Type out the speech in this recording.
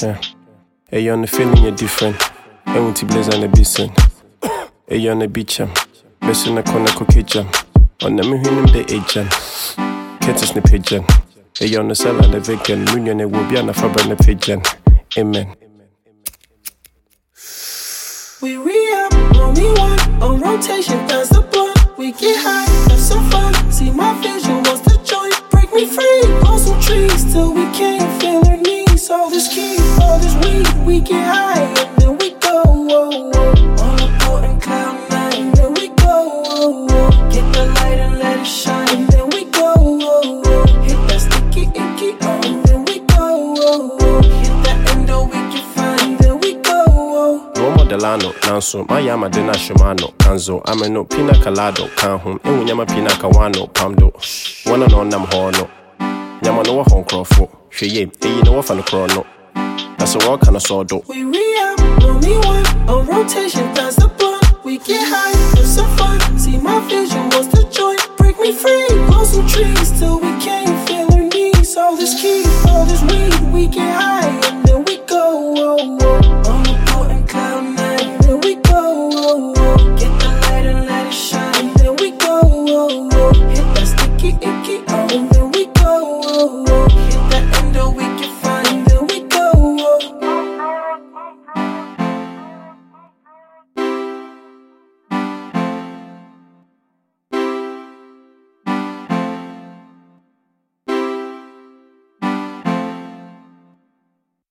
Hey, on the feeling you're different. And when blaze on the bison. Hey, on the beach, um. Messing the corner cookie jam. On the him the agent. Curtis the pigeon. Hey, on the cell and the vegan. Munion, it will be on the fabric and the pigeon. Amen. We re up, only one on rotation, pass the blunt. We get high, have some fun. See my vision, what's the joint? Break me free, on some trees till we can't feel our knees. All this key, this weed, we get high and then we go. Whoa, whoa. On a boat cloud then we go. Get the light and let it shine, and then we go. Hit that sticky icky, oh, and then we go. Hit that endo, we can find, then we go. Delano, Nanso, Mayama Dena Shimano, Kanzo, Ameno, Pina Calado, Kanhum, Emunyama Pina Kawano, Pamdo, no Nam Horno, Yama no Hong Crofo, Sheye, Eyi no Wafan Chrono. That's a walk and a sword. We re up, only one on rotation, pass the blunt. We get high, have some fun. See my vision, what's the joint? Break me free, on some trees till we can't feel our knees. All this key, all this weed, we get high.